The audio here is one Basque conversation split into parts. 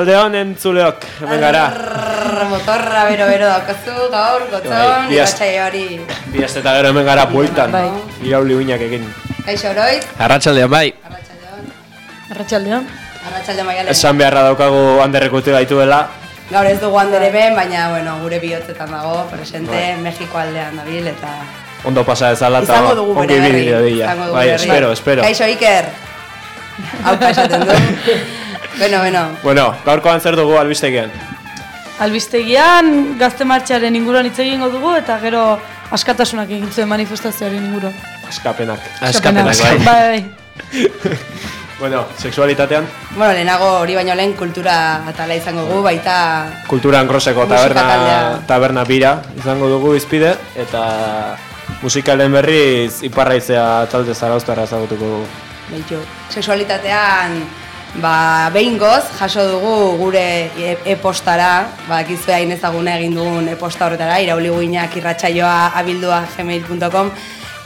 Arratxalde honen zuleok, hemen gara. Motorra bero bero daukazu, gaur, gotzon, Bai, hori. Bi aste eta gero hemen gara bueltan. Bai. Irauli uinak egin. Kaixo oroiz, Arratxaldean bai. arratxaldeon, Arratxaldean. arratxalde maialen. Esan beharra daukagu handerrekutu gaituela. Gaur ez dugu handere ben, baina, bueno, gure bihotzetan dago, presente, Bai. Mexiko aldean dabil, eta... Ondo pasa dezala eta ongi ibili dira. Bai, espero, espero. Kaixo Iker! Hau esaten du. bueno, bueno, Bueno, gaurkoan zer dugu albistegian. Albistegian gazte martxaren inguruan hitz egingo dugu eta gero askatasunak egin zuen manifestazioaren inguruan. Askapenak. Askapenak bai. bai. Bueno, sexualitatean, bueno, lehenago hori baino lehen kultura atala izango dugu, baita kulturan groseko Musika taberna, taberna bira izango dugu izpide, eta musikalen berriz iparraizea talde zarauztarra ezagutuko dugu. Beitu. Sexualitatean ba, behin goz, jaso dugu gure e- e-postara, ba, gizue hain ezaguna egin dugun e-posta horretara, irauli guinak irratsaioa abildua gmail.com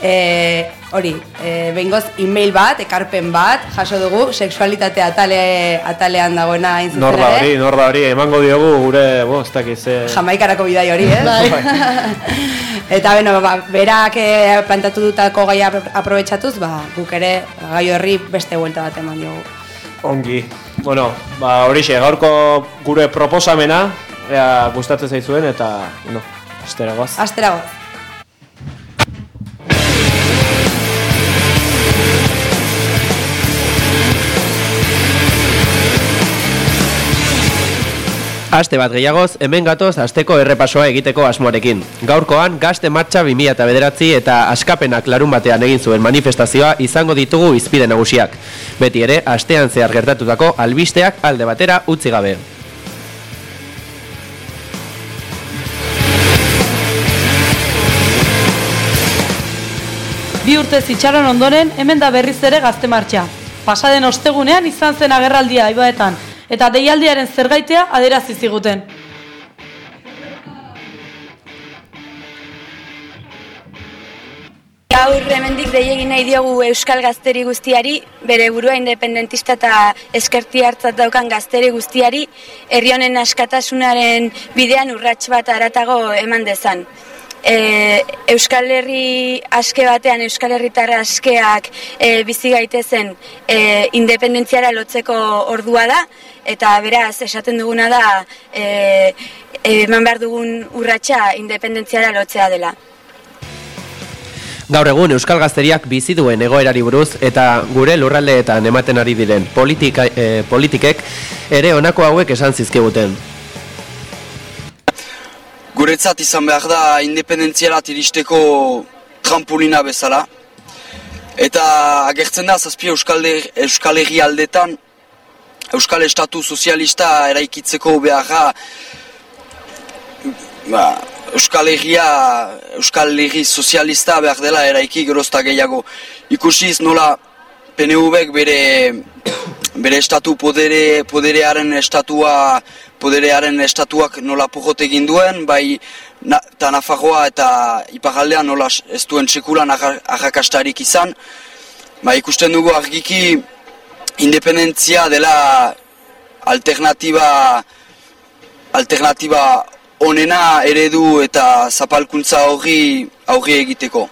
e, hori, e, behin goz e-mail bat, ekarpen bat, jaso dugu, sexualitate atale, atalean dagoena hain zuzen Nor da ere. hori, nor da hori, emango diogu gure, bo, ez dakiz, eh, Jamaikarako bidai hori, eh? Bai. Eta beno, ba, berak eh, plantatu dutako gaia apro- aprobetxatuz, ba, guk ere gai horri beste buelta bat eman diogu. Ongi. Bueno, ba, horixe, gaurko gure proposamena, ea gustatzen zaizuen, eta, bueno, asteragoaz. Asterago. Aste bat gehiagoz, hemen gatoz asteko errepasoa egiteko asmoarekin. Gaurkoan, gazte martxa 2009 eta askapenak larun batean egin zuen manifestazioa izango ditugu izpide nagusiak. Beti ere, astean zehar gertatutako albisteak alde batera utzi gabe. Bi urte zitxaron ondoren hemen da berriz ere gazte martxa. Pasaden ostegunean izan zen agerraldia ibaetan eta deialdiaren zergaitea aderazi ziguten. Gaur hemendik dei egin nahi diogu Euskal Gazteri guztiari, bere burua independentista eta eskerti hartzat daukan gazteri guztiari, herri honen askatasunaren bidean urrats bat aratago eman dezan. E, Euskal Herri aske batean, Euskal Herritar askeak e, bizi gaitezen e, independentziara lotzeko ordua da, eta beraz esaten duguna da e, eman behar dugun urratsa independentziara lotzea dela. Gaur egun Euskal Gazteriak bizi duen egoerari buruz eta gure lurraldeetan ematen ari diren politika, eh, politikek ere honako hauek esan zizkiguten. Guretzat izan behar da independentziala iristeko trampolina bezala. Eta agertzen da zazpi Euskal, Her- Euskal Herri aldetan Euskal Estatu Sozialista eraikitzeko beharra ba, Euskal Herria, Euskal Herri Sozialista behar dela eraiki gerozta gehiago. Ikusiz nola PNV-ek bere, bere estatu podere, poderearen estatua poderearen estatuak nola pujot egin duen, bai na, ta Nafarroa eta Iparaldean nola ez duen sekulan arrakastarik izan. Ba, ikusten dugu argiki independentzia dela alternatiba alternatiba onena eredu eta zapalkuntza horri aurri egiteko.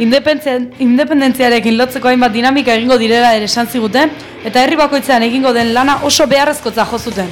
Independentzia- Independentziarekin lotzeko hainbat dinamika egingo direla ere esan ziguten eta herri bakoitzean egingo den lana oso beharrezkotza jo zuten.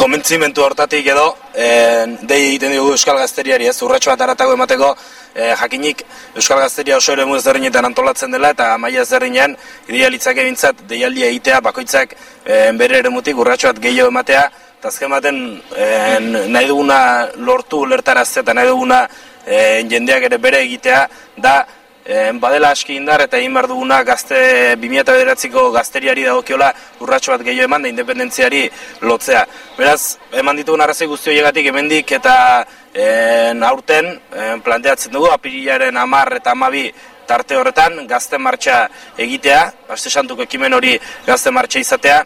konbentzimentu hortatik edo eh, dei egiten dugu Euskal Gazteriari ez urratxo bat aratago emateko eh, jakinik Euskal Gazteria oso ere ezberdinetan antolatzen dela eta maila ezberdinean idealitzake bintzat deialdia egitea bakoitzak eh, bere eremutik urratxo bat gehiago ematea eta azken baten eh, nahi duguna lortu ulertaraztea eta nahi duguna eh, jendeak ere bere egitea da Eh, badela aski indar eta egin behar duguna gazte 2009ko gazteriari dagokiola urratxo bat gehiago eman da independentziari lotzea. Beraz, eman ditugun arrazoi guzti horiegatik hemendik eta eh, aurten eh, planteatzen dugu apirilaren amar eta amabi tarte horretan gazte martxa egitea, aste santuko ekimen hori gazte martxa izatea,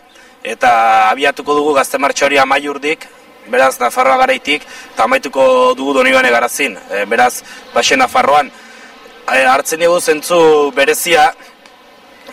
eta abiatuko dugu gazte martxa hori amaiurdik, beraz Nafarroa garaitik, eta dugu donibane garazin, e, beraz, baxe Nafarroan, e, hartzen dugu zentzu berezia,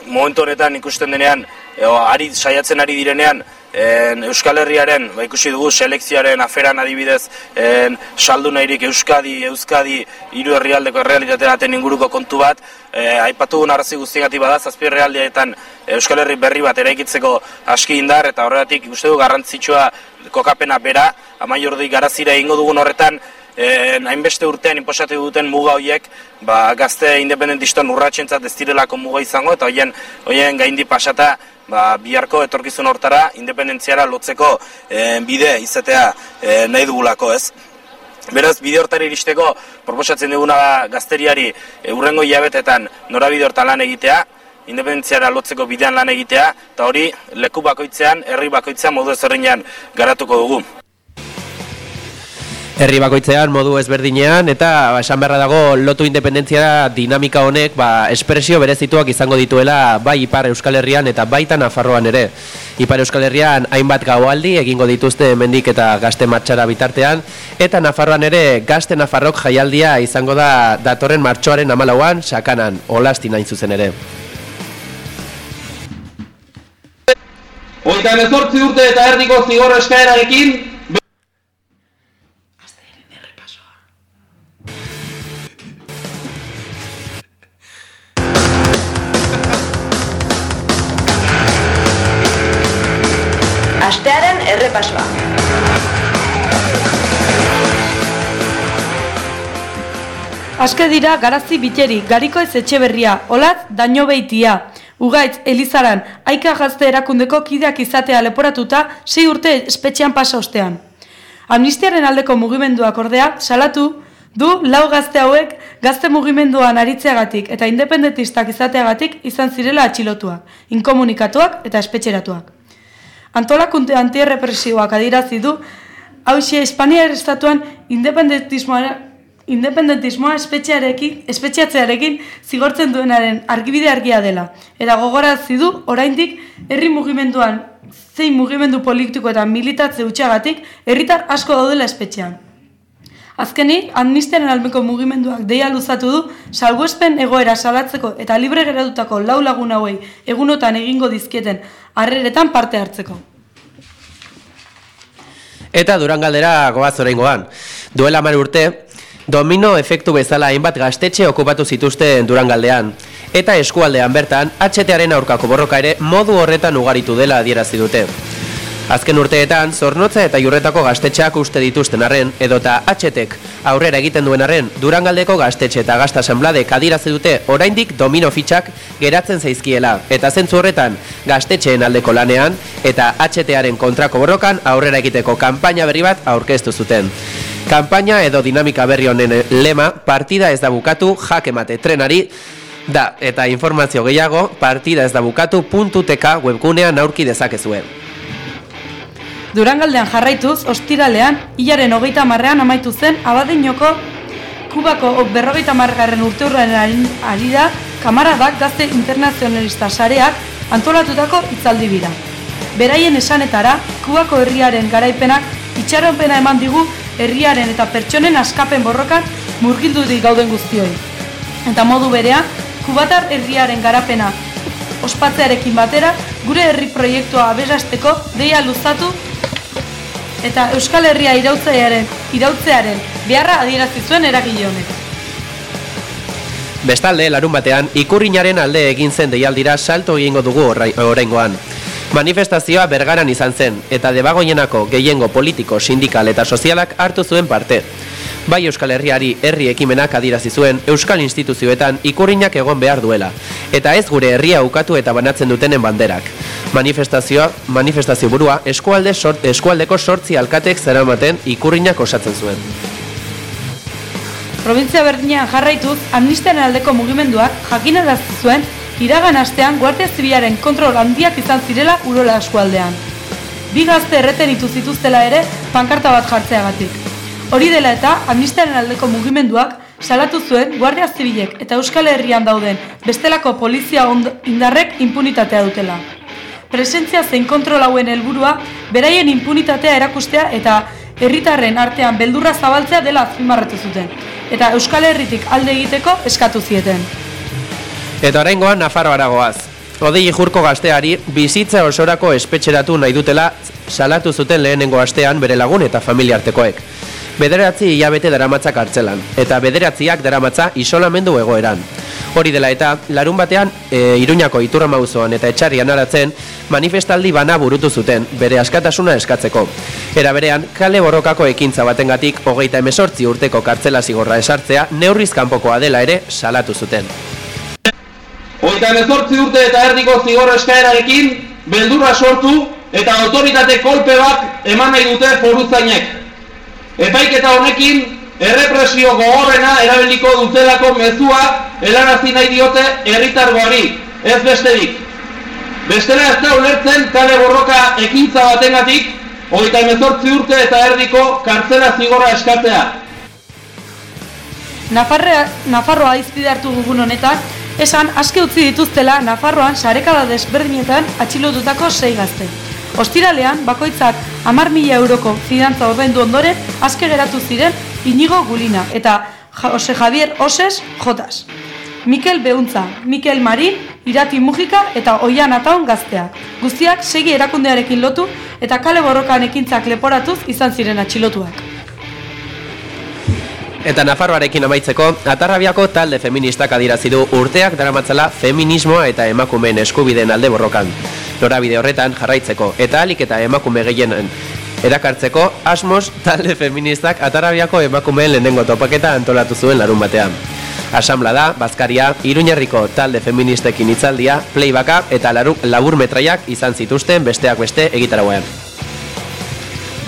momentu honetan ikusten denean, edo, ari saiatzen ari direnean, en, Euskal Herriaren, ba, ikusi dugu selekzioaren aferan adibidez, en, saldu nahirik Euskadi, Euskadi, hiru herrialdeko errealitateaten inguruko kontu bat, e, aipatu gun arrazi guztiagatik bada, zazpi herrialdeetan Euskal Herri berri bat eraikitzeko aski indar, eta horregatik uste du garrantzitsua kokapena bera, amaiordi garazira egingo dugun horretan, eh, hainbeste urtean inposatu duten muga horiek ba, gazte independentistan urratxentzat ez direlako muga izango eta hoien, hoien gaindi pasata ba, biharko etorkizun hortara independentziara lotzeko eh, bide izatea eh, nahi dugulako ez. Beraz, bide hortara iristeko proposatzen duguna gazteriari e, urrengo hilabetetan norabide hortan lan egitea, independentziara lotzeko bidean lan egitea, eta hori leku bakoitzean, herri bakoitzean modu ezberdinean garatuko dugu. Herri bakoitzean modu ezberdinean eta ba, esan beharra dago lotu independentzia dinamika honek ba, espresio berezituak izango dituela bai Ipar Euskal Herrian eta baita Nafarroan ere. Ipar Euskal Herrian hainbat gaualdi egingo dituzte mendik eta gazte martxara bitartean eta Nafarroan ere gazte Nafarrok jaialdia izango da datorren martxoaren amalauan sakanan, olasti nain zuzen ere. Oita urte eta erdiko zigor eskaerarekin Astearen errepasoa. Aske dira garazi biteri, gariko ez etxe berria, olat daño beitia. Ugaitz, Elizaran, aika gazte erakundeko kideak izatea leporatuta, sei urte espetxean pasa ostean. Amnistiaren aldeko mugimenduak ordea, salatu, du lau gazte hauek gazte mugimenduan aritzeagatik eta independentistak izateagatik izan zirela atxilotuak, inkomunikatuak eta espetxeratuak. Antolakunte antierrepresioak adirazi du, hauxe Espaniar estatuan independentismoa, independentismoa espetxearekin, espetxeatzearekin zigortzen duenaren argibide argia dela. Eta gogorazi du, oraindik herri mugimenduan zein mugimendu politiko eta militatze utxagatik herritar asko daudela espetxean. Azkenik, amnistiaren almeko mugimenduak deia luzatu du, salbuespen egoera salatzeko eta libre geratutako lau lagun hauei egunotan egingo dizkieten harreretan parte hartzeko. Eta Durangaldera goaz oraingoan. Duela mar urte, domino efektu bezala hainbat gaztetxe okupatu zituzten Durangaldean. Eta eskualdean bertan, HTaren aurkako borroka ere modu horretan ugaritu dela adierazi dute. Azken urteetan, zornotza eta jurretako gaztetxeak uste dituzten arren, edota HTek aurrera egiten duen arren, Durangaldeko gaztetxe eta gazta asambladek adirazi dute oraindik domino fitxak geratzen zaizkiela. Eta zentzu horretan, gaztetxeen aldeko lanean eta HTaren kontrako borrokan aurrera egiteko kanpaina berri bat aurkeztu zuten. Kanpaina edo dinamika berri honen lema, partida ez da bukatu, jakemate trenari, da, eta informazio gehiago, partida ez da bukatu .tk webgunean aurki dezakezuen. Durangaldean jarraituz, ostiralean, hilaren hogeita marrean amaitu zen abadinoko Kubako berrogeita margarren urte hurren ari da Kamaradak gazte internazionalista sareak antolatutako itzaldi bira. Beraien esanetara, Kubako herriaren garaipenak itxaronpena eman digu herriaren eta pertsonen askapen borrokan murgildurik gauden guztioi. Eta modu berean, Kubatar herriaren garapena ospatzearekin batera, gure herri proiektua abesasteko deia luzatu eta Euskal Herria irautzearen, irautzearen beharra adierazi zuen eragile honek. Bestalde, larun batean, ikurrinaren alde egin zen deialdira salto egingo dugu oraingoan. Manifestazioa bergaran izan zen, eta debagoienako gehiengo politiko, sindikal eta sozialak hartu zuen parte. Bai Euskal Herriari herri ekimenak adirazi zuen Euskal instituzioetan ikurrinak egon behar duela, eta ez gure herria ukatu eta banatzen dutenen banderak. Manifestazioa, manifestazio burua, eskualde sort, eskualdeko sortzi alkatek zeramaten ikurrinak osatzen zuen. Provintzia berdinean jarraituz, amnistiaren aldeko mugimenduak jakinarazten zuen iragan astean Guardia Zibilaren kontrol handiak izan zirela urola eskualdean. Bi gazte erretenitu zituztela ere pankarta bat jartzeagatik. Hori dela eta amnistiaren aldeko mugimenduak salatu zuen Guardia Zibilek eta Euskal Herrian dauden bestelako polizia indarrek impunitatea dutela. Presentzia zein kontrol hauen helburua beraien impunitatea erakustea eta herritarren artean beldurra zabaltzea dela azpimarratu zuten eta Euskal Herritik alde egiteko eskatu zieten. Eta oraingoan Nafarroara goaz. Odei jurko gazteari bizitza osorako espetxeratu nahi dutela salatu zuten lehenengo astean bere lagun eta familiartekoek. Bederatzi hilabete daramatzak hartzelan, eta bederatziak daramatza isolamendu egoeran. Hori dela eta, larun batean, e, Iruñako iturra mauzoan eta etxarrian aratzen, manifestaldi bana burutu zuten, bere askatasuna eskatzeko. Era berean, kale borrokako ekintza batengatik hogeita emesortzi urteko kartzela zigorra esartzea, neurriz kanpokoa dela ere salatu zuten. Hogeita emezortzi urte eta erdiko zigor eskaerarekin, beldurra sortu eta autoritate kolpe bat eman nahi dute foruzainek. Epaiketa honekin, errepresio gogorrena erabiliko dutelako mezua helarazi nahi diote herritargoari, ez besterik. Bestela ez da ulertzen kale borroka ekintza batengatik, hogeita emezortzi urte eta erdiko kartzela zigorra eskatzea. Nafarrea, Nafarroa izpide hartu dugun honetan, esan aske utzi dituztela Nafarroan sarekada desberdinetan atxilotutako sei gazte. Ostiralean, bakoitzak amar mila euroko fidantza ordaindu ondoren, aske geratu ziren Inigo Gulina eta Jose Javier Oses Jotas. Mikel Beuntza, Mikel Marin, Irati Mujika eta Oian Ataun gazteak. Guztiak segi erakundearekin lotu eta kale borrokan ekintzak leporatuz izan ziren atxilotuak. Eta Nafarroarekin amaitzeko, Atarrabiako talde feministak adirazi du urteak daramatzala feminismoa eta emakumeen eskubideen alde borrokan. Norabide horretan jarraitzeko eta alik eta emakume gehienen erakartzeko asmos talde feministak Atarrabiako emakumeen lehenengo topaketa antolatu zuen larun batean. Asamla da, Bazkaria, Iruñerriko talde feministekin hitzaldia, playbacka eta labur metraiak izan zituzten besteak beste egitarauean.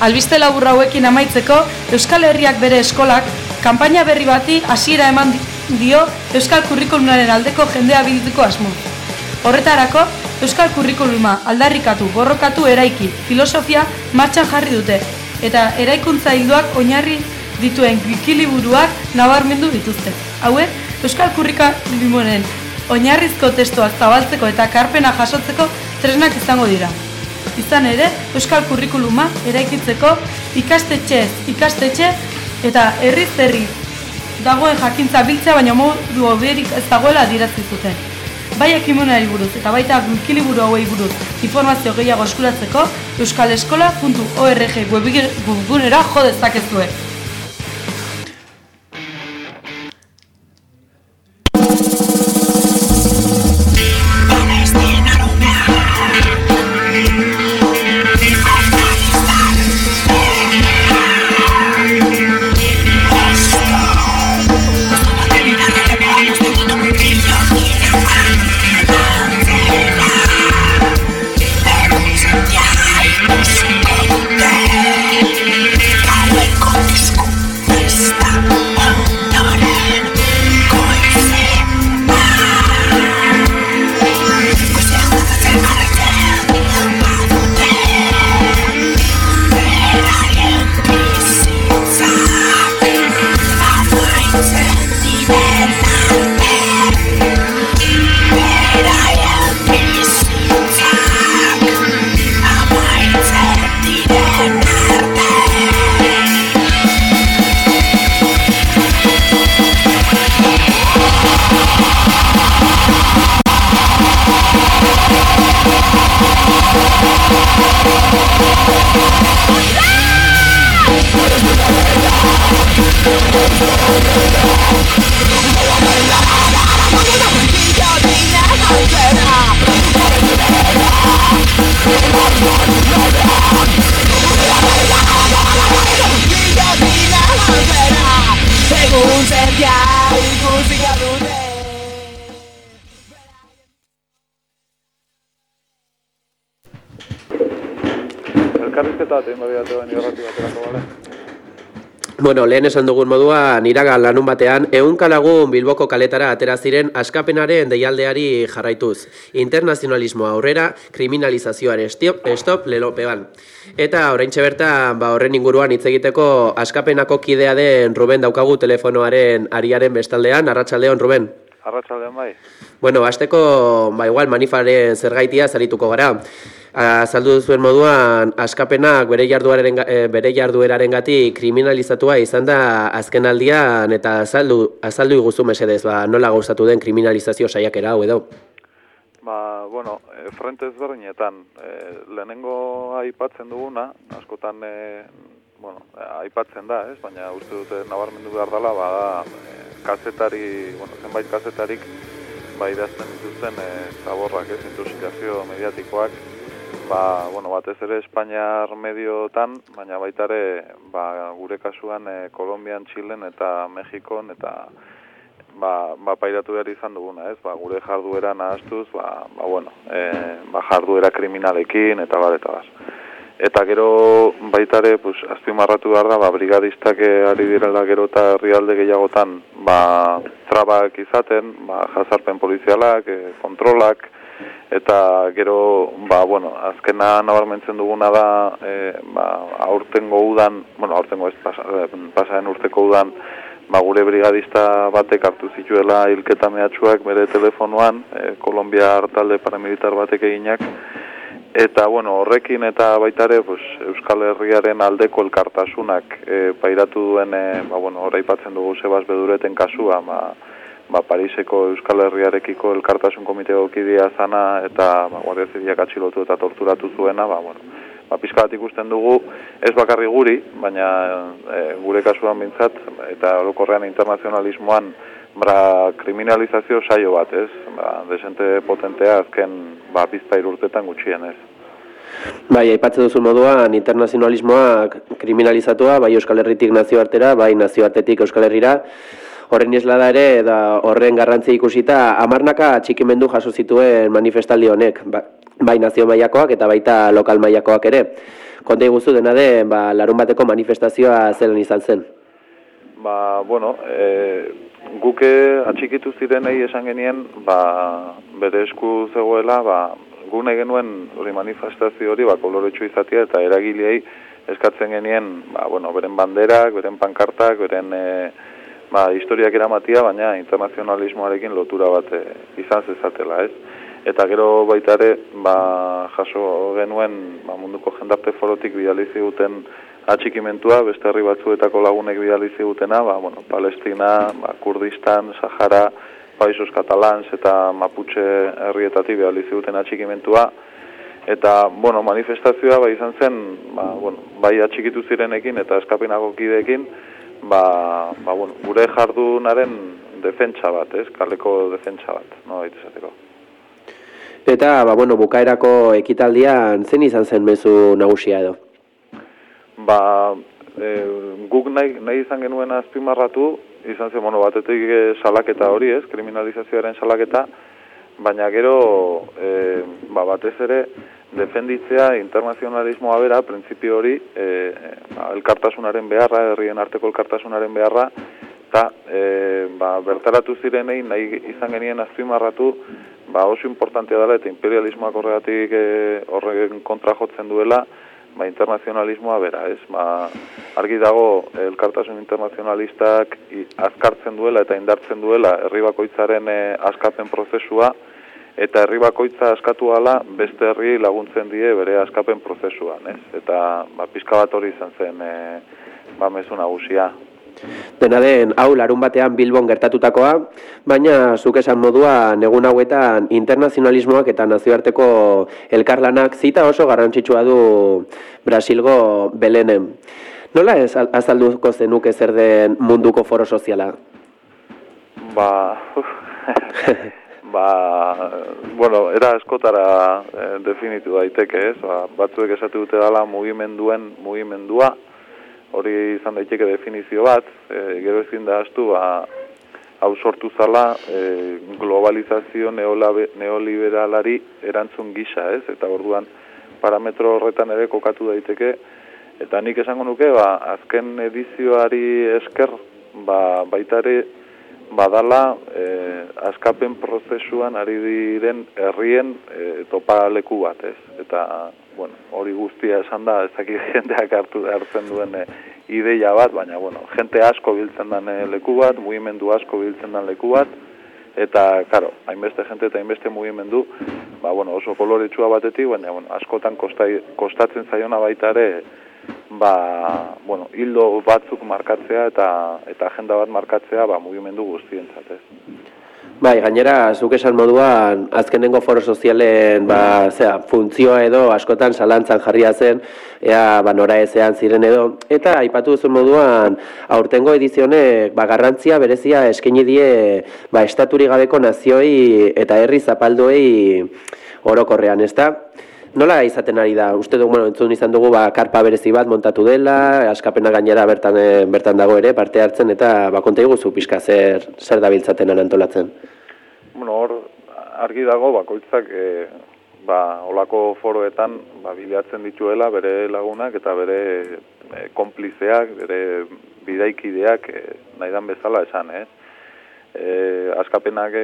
Albiste labur hauekin amaitzeko, Euskal Herriak bere eskolak kanpaina berri bati hasiera eman di- dio Euskal Kurrikulumaren aldeko jendea bilduko asmo. Horretarako, Euskal Kurrikuluma aldarrikatu, borrokatu eraiki, filosofia martxan jarri dute, eta eraikuntza hildoak oinarri dituen gikiliburuak nabarmendu dituzte. Hauek, Euskal Kurrikulumaren oinarrizko testuak zabaltzeko eta karpena jasotzeko tresnak izango dira. Izan ere, Euskal Kurrikuluma eraikitzeko ikastetxez ikastetxe eta herriz herri dagoen jakintza biltzea baina modu hoberik ez dagoela adierazi zuten. Bai ekimonari buruz eta baita wikiliburu hauei buruz informazio gehiago eskuratzeko euskaleskola.org webgunera jo dezakezue. Lehen esan dugun moduan, iragan lanun batean, ehunka lagun Bilboko kaletara atera ziren askapenaren deialdeari jarraituz. Internazionalismoa aurrera, kriminalizazioaren stop, stop lelopean. Eta oraintxe bertan, ba, horren inguruan hitz egiteko askapenako kidea den Ruben daukagu telefonoaren ariaren bestaldean, arratsaldeon Ruben. Arratxaldean bai. Bueno, hasteko ba igual manifaren zergaitia zarituko gara. Azaldu zuen moduan askapenak bere jarduaren eh, bere jarduerarengatik kriminalizatua izan da azken aldian eta azaldu azaldu iguzu mesedez, ba nola gauzatu den kriminalizazio saiakera hau edo. Ba, bueno, e, frente ezberdinetan, e, lehenengo aipatzen duguna, askotan, e, bueno, aipatzen da, ez? Baina uste dute nabarmendu behar dela, bada, e, kazetari, bueno, zenbait kazetarik, ba, idazten dituzten e, zaborrak, ez? Intoxikazio mediatikoak, ba, bueno, batez ere Espainiar mediotan, baina baita ere, ba, gure kasuan e, Kolombian, Txilen eta Mexikon eta ba, ba pairatu behar izan duguna, ez? Ba, gure jarduera nahastuz, ba, ba, bueno, e, ba, jarduera kriminalekin eta bar eta bar. Eta gero baitare, pues, azpimarratu behar da, ba, brigadistak eh, ari direla gero eta herrialde gehiagotan, ba, trabak izaten, ba, jazarpen polizialak, e, kontrolak, eta gero, ba, bueno, azkena nabarmentzen duguna da, e, ba, aurtengo udan, bueno, aurtengo ez pasa, urteko udan, ba, gure brigadista batek hartu zituela hilketa mehatxuak bere telefonoan, e, Kolombia hartalde paramilitar batek eginak, eta bueno, horrekin eta baitare pues, Euskal Herriaren aldeko elkartasunak e, pairatu duen, e, ba, bueno, horreipatzen dugu Sebas Bedureten kasua, ba, ba, Pariseko Euskal Herriarekiko elkartasun komiteo kidea zana eta ba, Guardia Zibilak atxilotu eta torturatu zuena, ba, bueno, ba, pizka bat ikusten dugu, ez bakarri guri, baina e, gure kasuan bintzat, eta orokorrean internazionalismoan, bra, kriminalizazio saio bat, ez? Ba, desente potentea azken ba, bizta irurtetan gutxien, ez? Bai, aipatzen duzu moduan, internazionalismoa kriminalizatua, bai Euskal Herritik nazioartera, bai nazioartetik Euskal Herrira, horren isla da ere, da horren garrantzi ikusita, amarnaka txikimendu jaso zituen manifestaldi honek, ba, bai nazio mailakoak eta baita lokal mailakoak ere. Konte guztu dena de, ba, larun bateko manifestazioa zelen izan zen? Ba, bueno, e, guke atxikitu zirenei esan genien, ba, bere esku zegoela, ba, gu nahi genuen hori manifestazio hori, ba, koloretxu izatea eta eragilei eskatzen genien, ba, bueno, beren banderak, beren pankartak, beren e, ba, historiak eramatia, baina internazionalismoarekin lotura bat e, izan zezatela, ez? Eta gero baita ere, ba, jaso genuen ba, munduko jendarte forotik bidalizi duten atxikimentua, beste herri batzuetako lagunek bidalizi dutena, ba, bueno, Palestina, ba, Kurdistan, Sahara, Paisos Katalans eta Mapuche herrietatik bidalizi duten atxikimentua. Eta, bueno, manifestazioa ba, izan zen, ba, bueno, bai atxikitu zirenekin eta eskapinako kideekin, ba, ba, bueno, gure jardunaren defentsa bat, ez, kaleko defentsa bat, no, baita Eta, ba, bueno, bukaerako ekitaldian zen izan zen mezu nagusia edo? Ba, e, guk nahi, nahi izan genuen azpimarratu, izan zen, bueno, batetik e, salaketa hori ez, kriminalizazioaren salaketa, baina gero, e, ba, batez ere, defenditzea internazionalismoa bera, printzipio hori, e, ba, elkartasunaren beharra, herrien arteko elkartasunaren beharra, eta e, ba, bertaratu zirenei nahi izan genien azpimarratu, ba, oso importantea dela eta imperialismoak horregatik e, horregen kontra jotzen duela, ba, internazionalismoa bera, ez? Ba, argi dago, elkartasun internazionalistak azkartzen duela eta indartzen duela herri bakoitzaren e, askapen prozesua, eta herri bakoitza askatu ala beste herri laguntzen die bere askapen prozesuan, ez? Eta ba, pizka bat hori izan zen e, ba, mezu nagusia. Dena den, hau larun batean Bilbon gertatutakoa, baina zuk esan modua negun hauetan internazionalismoak eta nazioarteko elkarlanak zita oso garrantzitsua du Brasilgo Belenen. Nola ez azalduko zenuke zer den munduko foro soziala? Ba, ba, bueno, era eskotara eh, definitu daiteke ez, ba, batzuek esatu dute dala mugimenduen mugimendua, hori izan daiteke definizio bat, e, gero ezin da astu, ba, hau sortu zala e, globalizazio neoliberalari erantzun gisa, ez? Eta orduan parametro horretan ere kokatu daiteke, eta nik esango nuke, ba, azken edizioari esker, ba, baitare badala e, askapen prozesuan ari diren herrien e, topa leku bat, ez? Eta bueno, hori guztia esan da, ezakit jendeak hartu hartzen duen e, ideia bat, baina, bueno, jente asko biltzen den leku bat, mugimendu asko biltzen den leku bat, eta, karo, hainbeste jente eta hainbeste mugimendu, ba, bueno, oso koloretsua batetik, baina, bueno, askotan kostai, kostatzen zaiona baita ere, ba, bueno, hildo batzuk markatzea eta eta agenda bat markatzea, ba, mugimendu guztientzat, ez? Bai, gainera, zuk esan moduan, azkenengo foro sozialen, ba, zera, funtzioa edo askotan salantzan jarria zen, ea, ba, nora ezean ziren edo, eta aipatu duzu moduan, aurtengo edizionek, ba, garrantzia berezia eskaini die, ba, estaturi gabeko nazioi eta herri zapalduei orokorrean, ezta? Nola izaten ari da? Uste dugu, bueno, entzun izan dugu, ba, karpa berezi bat montatu dela, askapena gainera bertan, eh, bertan dago ere, parte hartzen, eta ba, konta iguzu pixka zer, zer dabiltzaten antolatzen. Bueno, hor, argi dago, bakoitzak, e, ba, olako foroetan, ba, bilatzen dituela bere lagunak eta bere e, konplizeak, bere bidaikideak, e, nahi dan bezala esan, eh? E, askapenak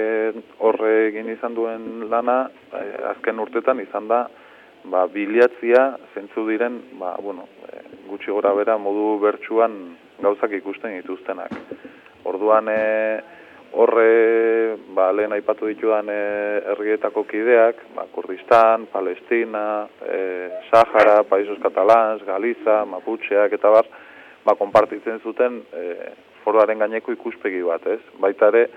horre egin izan duen lana, e, azken urtetan izan da, ba, bilatzia zentzu diren, ba, bueno, e, gutxi gora bera modu bertsuan gauzak ikusten dituztenak. Orduan e, horre ba, lehen aipatu ditudan e, herrietako kideak, ba, Kurdistan, Palestina, e, Sahara, Paisos Katalans, Galiza, Maputxeak eta bar, ba, konpartitzen zuten e, foroaren gaineko ikuspegi bat, ez? Baita ere,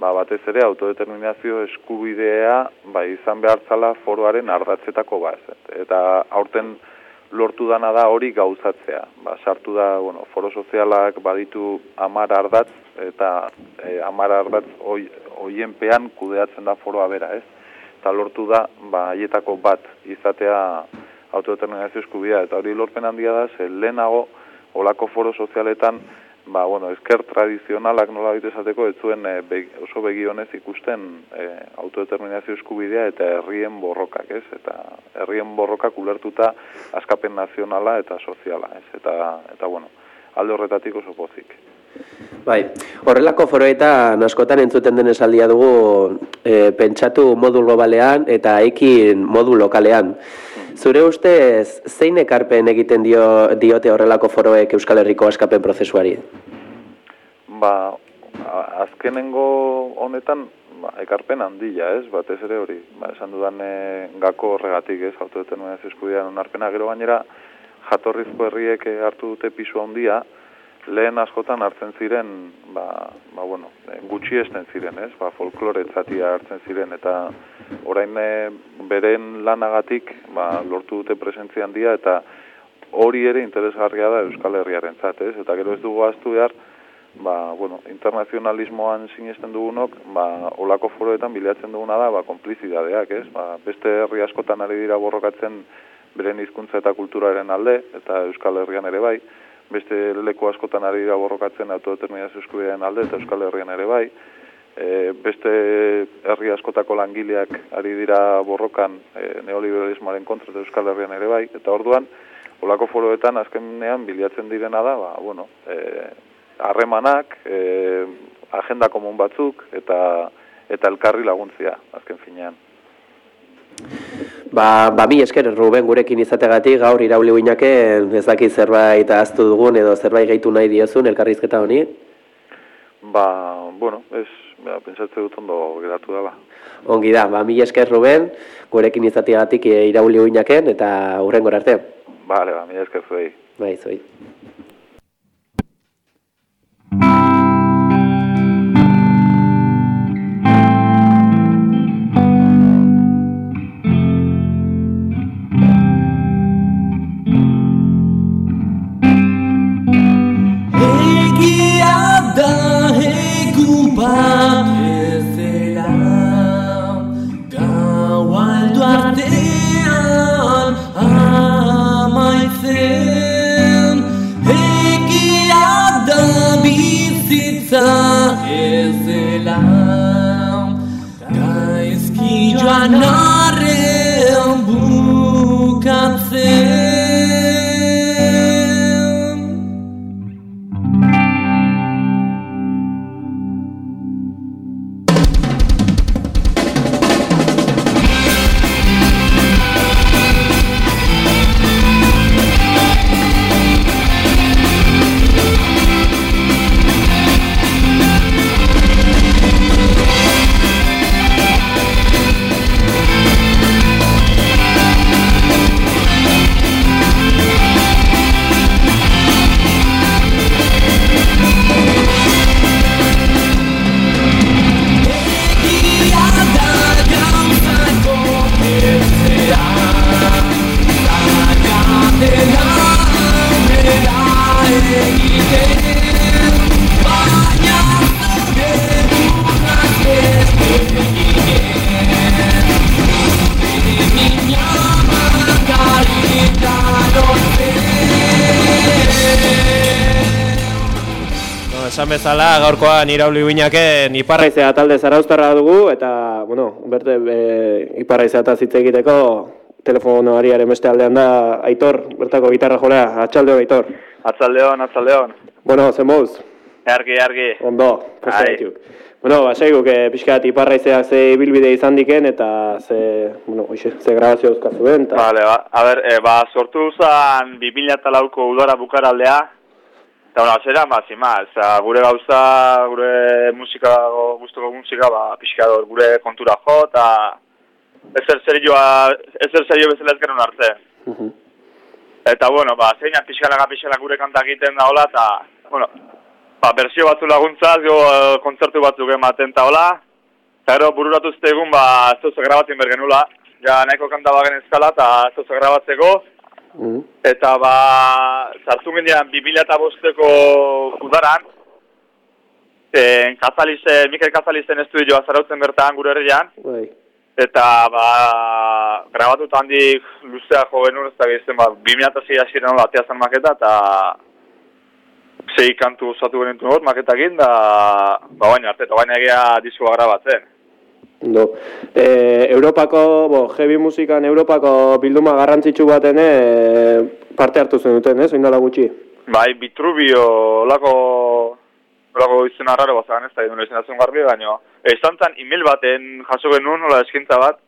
ba, batez ere autodeterminazio eskubidea ba, izan behartzala foroaren ardatzetako bat. Eta aurten lortu dana da hori gauzatzea. Ba, sartu da, bueno, foro sozialak baditu amar ardatz, eta e, amar ardatz hoienpean kudeatzen da foroa bera, ez? Eta lortu da, ba, haietako bat izatea autodeterminazio eskubidea. Eta hori lorpen handia da, ze lehenago, olako foro sozialetan, ba, bueno, esker tradizionalak nola baita esateko, ez zuen e, oso begionez ikusten e, autodeterminazio eskubidea eta herrien borrokak, ez? Eta herrien borrokak ulertuta askapen nazionala eta soziala, ez? Eta, eta bueno, alde horretatik oso pozik. Bai, horrelako foroetan askotan entzuten den esaldia dugu e, pentsatu modu globalean eta ekin modu lokalean. Zure ustez, zein ekarpen egiten dio, diote horrelako foroek Euskal Herriko askapen prozesuari? Ba, azkenengo honetan, ba, ekarpen handia, ez, batez ere hori. Ba, esan dudan e, gako horregatik, ez, autodeten nuen ez eskudian onarpena gero gainera, jatorrizko herriek hartu dute pisu handia, lehen askotan hartzen ziren, ba, ba bueno, gutxi esten ziren, ez, ba, folklore zatia hartzen ziren, eta orain e, beren lanagatik ba, lortu dute presentzia handia eta hori ere interesgarria da Euskal Herriaren ez? Eta gero ez dugu aztu behar, ba, bueno, internazionalismoan sinesten dugunok, ba, olako foroetan bilatzen duguna da, ba, komplizidadeak, ez? Ba, beste herri askotan ari dira borrokatzen beren hizkuntza eta kulturaren alde, eta Euskal Herrian ere bai, beste leku askotan ari dira borrokatzen autodeterminazio eskubidean alde, eta Euskal Herrian ere bai, e, beste herri askotako langileak ari dira borrokan e, neoliberalismoaren kontra eta Euskal Herrian ere bai, eta orduan, olako foroetan azkenean bilatzen direna da, ba, bueno, e, harremanak, e, agenda komun batzuk, eta eta elkarri laguntzia, azken finean. Ba, ba mi esker Ruben gurekin izategatik gaur irauli guinake ez daki zerbait ahaztu dugun edo zerbait gehitu nahi diozun elkarrizketa honi? Ba, bueno, ez Ba, pentsatze dut ondo geratu dela. Ongi da, ba, mila esker Ruben, gurekin izatiagatik irauli uinaken, eta hurren arte. Bale, ba, mila esker zuei. Bai, zuei. bizitza ez dela gaizki joan bezala, gaurkoan irauli guinaken iparraizea talde zaraustarra dugu, eta, bueno, berte, e, iparraizea eta zitze egiteko, telefonoariaren beste aldean da, Aitor, bertako gitarra jolea, atxaldeo Aitor. Atzaldeon, atzaldeon. Bueno, zen mouz? Argi, argi. Ondo, posta dituk. Bueno, basaigu, que pixkat iparraizeak ze ibilbide izan diken, eta ze, bueno, oixe, ze grabazio euskazuen, eta... Vale, ba, a ber, e, ba, sortu zan 2008ko udara bukaraldea, eta, bueno, zera, ba, zima, eza, gure gauza, gure musika, guztoko musika, ba, pixkat, gure kontura jo, eta ezer serioa, ezer serio bezala ez genuen arte. Eta, bueno, ba, zeinan pixkalaga pixkalaga gure kanta egiten da hola, eta, bueno, ba, bersio batzu laguntzaz, uh, kontzertu batzuk ematen eta hola, eta gero bururatu egun, ba, ez grabatzen bergenula, ja, nahiko kanta bagen eskala, eta ez duz grabatzeko, eta, ba, 2000 eta bosteko udaran, en, Kazalize, Mikel Kazalizen estudioa zarautzen bertan gure herrian, Bai. eta ba, grabatu handik luzea jo genuen, ez da gehizten, ba, 2006 hasieran nola atea zen maketa, eta sei kantu osatu genituen hor, maketakin, da, ba, baina arte, eta baina egia diskoa grabatzen. Ondo. E, Europako, bo, heavy musikan Europako bilduma garrantzitsu baten e, parte hartu zen duten, ez? Oindala gutxi. Bai, Bitrubio, lako, lako izena raro bazagan ez da, izena zen garbi, baina, izan zen email baten jaso genuen, nola eskintza bat,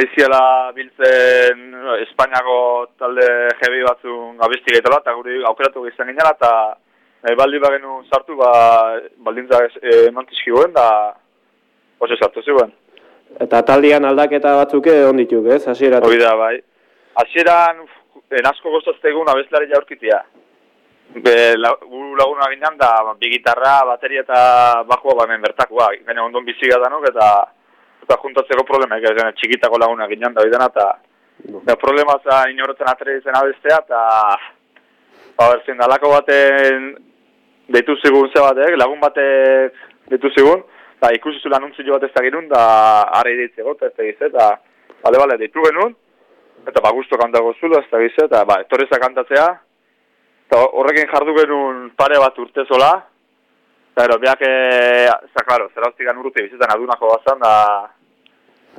Aiziela biltzen no, Espainiako talde heavy batzun abesti gaita bat, eta guri aukeratu gizten ginen, eta nahi baldi bagenu sartu, ba, baldintza e, emantizkiguen, da oso sartu zuen. Eta taldian aldaketa batzuk egon dituk, ez? Hasieratik. Hoi da, bai. Hasieran en asko gozaztegun abeslari jaurkitia. Be, la, gu laguna ginen da, bi gitarra, bateria eta bajua bamen bertakoa. Gene ondon biziga danok eta eta juntatzeko problema, ez gane txikitako laguna ginen da bidena, eta no. problema za inorotzen atre izan abestea, eta ba, berzin, alako baten deitu zigun ze batek, lagun batek deitu zigun, eta ikusi zula anuntzio bat ez da girun, da arre ditzeko, eta ez da gizet, eta bale, bale, deitu genuen, eta ba, guztu kantago zula, ez da gizet, eta ba, etorreza kantatzea, eta horrekin jardu genuen pare bat urte zola, eta ero, biak, eta, klaro, zera hostik urruti bizitzen adunako bazan, da,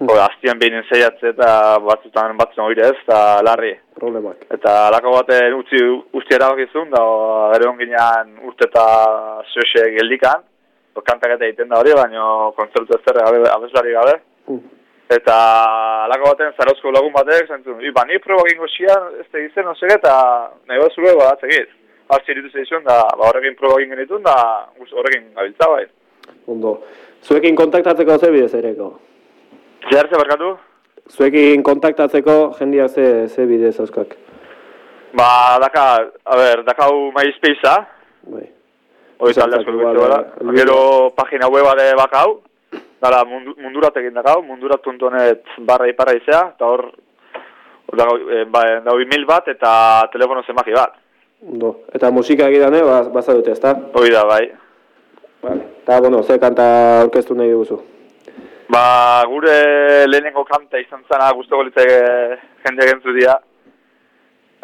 Bo, aztien behin enseiatze eta batzutan batzen hori ez, eta larri. Problemak. Eta alako baten utzi usti erabakizun, da ere onginean urte eta zoxe geldikan, kantak eta egiten da hori, baina kontzertu ez zerre abeslari gabe. Mm. Eta alako baten zarauzko lagun batek, zentzun, iba, ni proba gingo xian, ez da gizten, no eta nahi bat zure, bat egiz. Arzi eritu zeizun, da ba, horrekin proba gingo ditun, da horrekin gabiltza bai. Ondo. Zuekin kontaktatzeko ze bidez ereko? Zer ze barkatu? Zuekin kontaktatzeko jendia ze, ze bidez euskak? Ba, daka, a ber, dakau MySpace-a. Bai. Hoi talde asko. Gero pagina web ade bakau. Dala, mundu, mundurat egin dakau, mundurat.net barra iparra izea. Eta hor, dakau, e, ba, dago email bat eta telefono zemagi bat. Ondo. Eta musika egidane, ba, baza dute, ezta? Hoi da, bai. Vale. Eta, bueno, ze kanta orkestu nahi dugu Ba, gure lehenengo kanta izan zana guztoko litzek jende gentzu dira.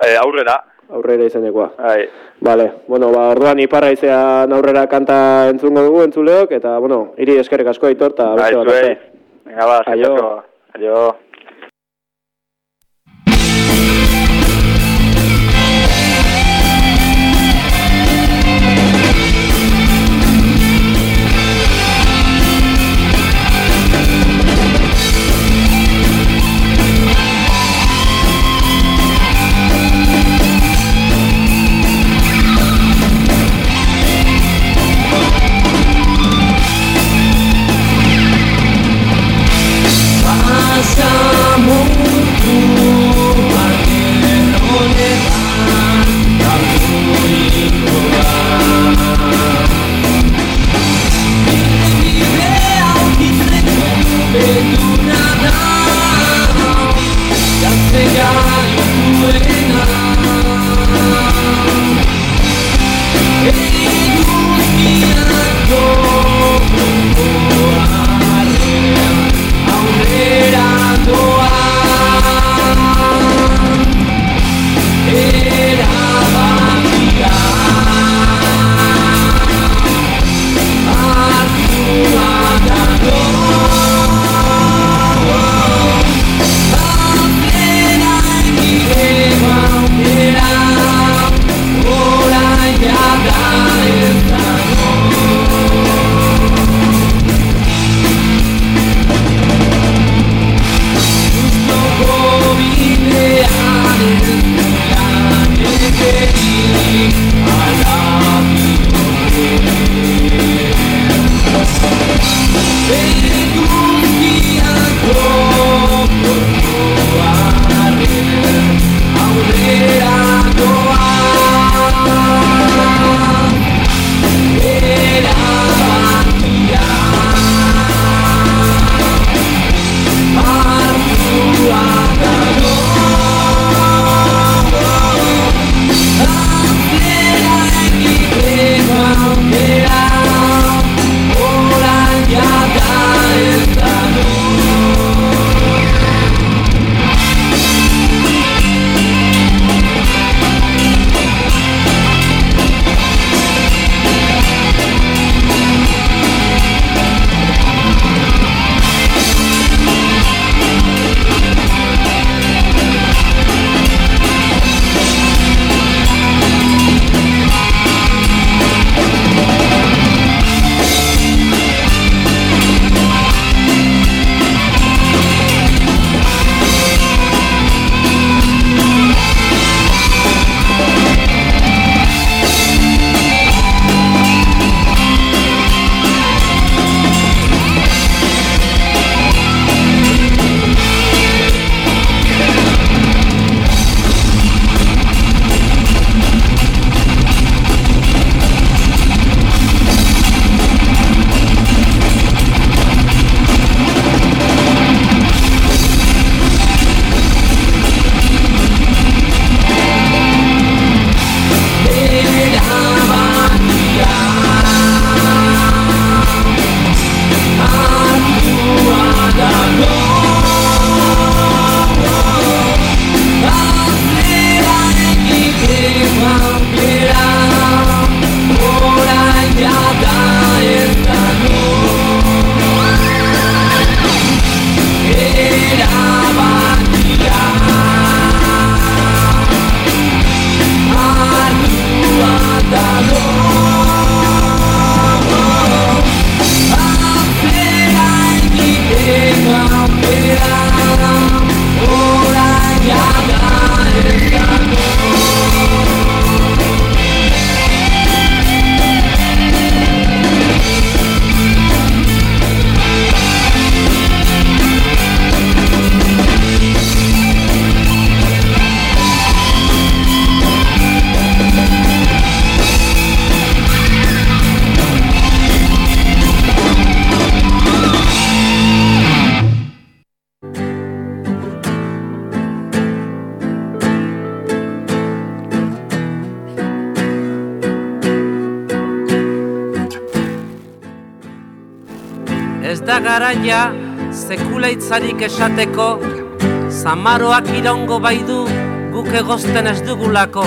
E, aurrera. Aurrera izanekoa. Bai. Vale, bueno, ba, orduan iparra izan aurrera kanta entzungo dugu entzuleok, eta, bueno, hiri eskerrik asko aitor, eta beste bat arte. Venga, ba, Aio. Aio. Garaia sekulaitzarik esateko, zamaroak iraungo bai du guk egozten ez dugulako.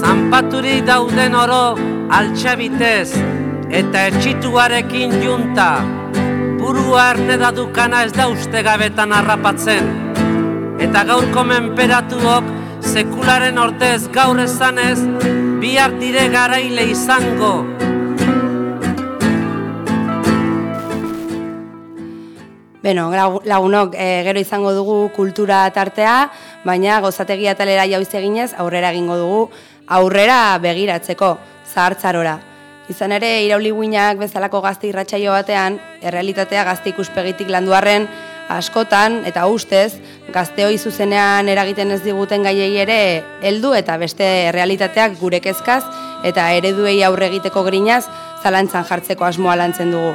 Zanpaturik dauden oro altxabitez eta etxituarekin junta, burua arte da dukana ez da uste gabetan harrapatzen. Eta gaurko menperatuok sekularen ordez gaur esanez, bihar dire garaile izango. Beno, lagunok, e, gero izango dugu kultura tartea, baina gozategia talera jauiz eginez, aurrera egingo dugu, aurrera begiratzeko, zahartzarora. Izan ere, irauli guinak bezalako gazte irratsaio batean, errealitatea gazte ikuspegitik landuarren, askotan eta ustez, gazteoi zuzenean eragiten ez diguten gaiei ere heldu eta beste realitateak gure kezkaz eta ereduei aurre egiteko grinaz zalantzan jartzeko asmoa lantzen dugu.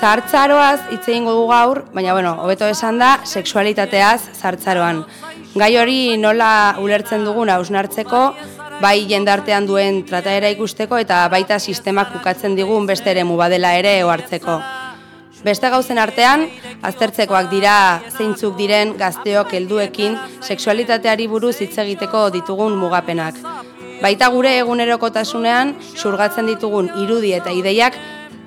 Zartzaroaz hitz egingo du gaur, baina bueno, hobeto esan da sexualitateaz zartzaroan. Gai hori nola ulertzen dugun hausnartzeko, bai jendartean duen trataera ikusteko eta baita sistemak ukatzen digun beste ere mubadela ere ohartzeko. Beste gauzen artean, aztertzekoak dira zeintzuk diren gazteok helduekin sexualitateari buruz hitz egiteko ditugun mugapenak. Baita gure egunerokotasunean surgatzen ditugun irudi eta ideiak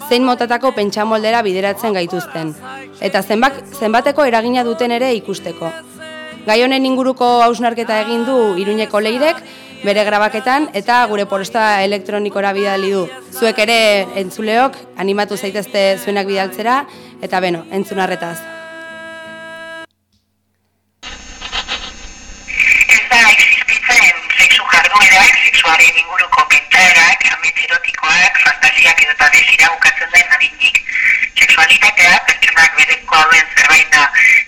zein motatako pentsamoldera bideratzen gaituzten. Eta zenbak, zenbateko eragina duten ere ikusteko. Gai honen inguruko hausnarketa egin du Iruñeko leirek, bere grabaketan eta gure posta elektronikora bidali du. Zuek ere entzuleok animatu zaitezte zuenak bidaltzera eta beno, entzun harretaz. Ez inguruko pentsaerak, erotikoak, fantasiak edo eta desira bukatzen den adinik. Sexualitatea pertsonak berezkoa duen zerbait da